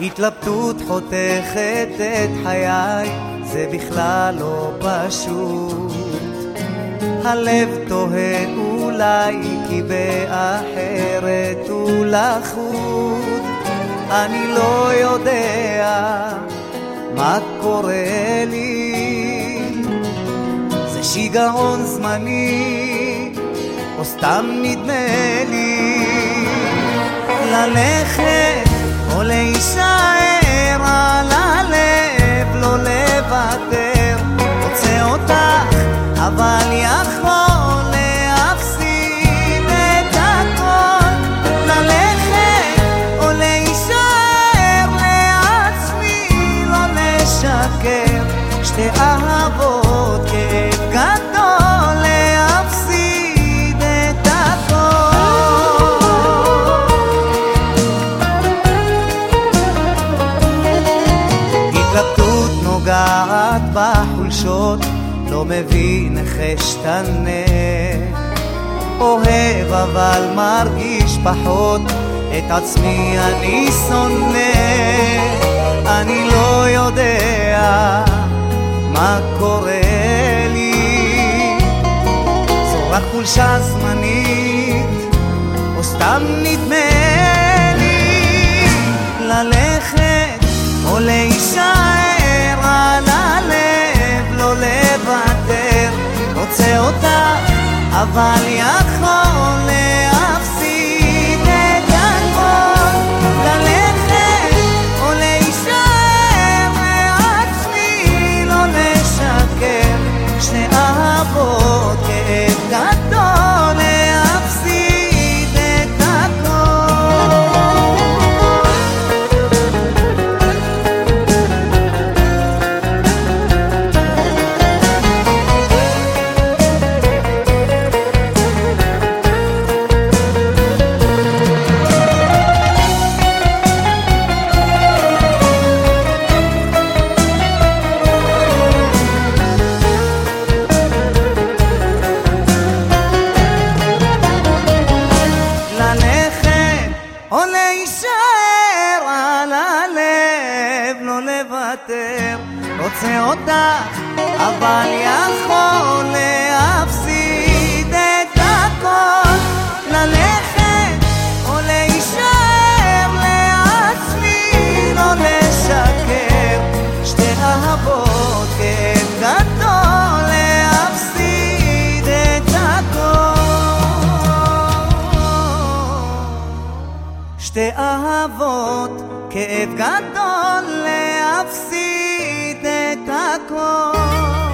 התלבטות חותכת את חיי, זה בכלל לא פשוט. הלב תוהה אולי כי באחרת הוא לחוד. אני לא יודע מה קורה לי. זה שיגעון זמני, או סתם נדמה לי. ללכת או להישאר על הלב, לא לוותר. רוצה אותך, אבל יכול להפסיד את. ללכת או להישאר לעצמי, לא בחולשות, לא מבין איך אשתנה. אוהב אבל מרגיש פחות, את עצמי אני שונא. אני לא יודע מה קורה לי, זו רק חולשה זמנית, או סתם נדמה לי ללכת או להישאר אבל יכול לוותר. רוצה אותך, אבל יכול שתי אהבות, כאב גדול להפסיד את הכל.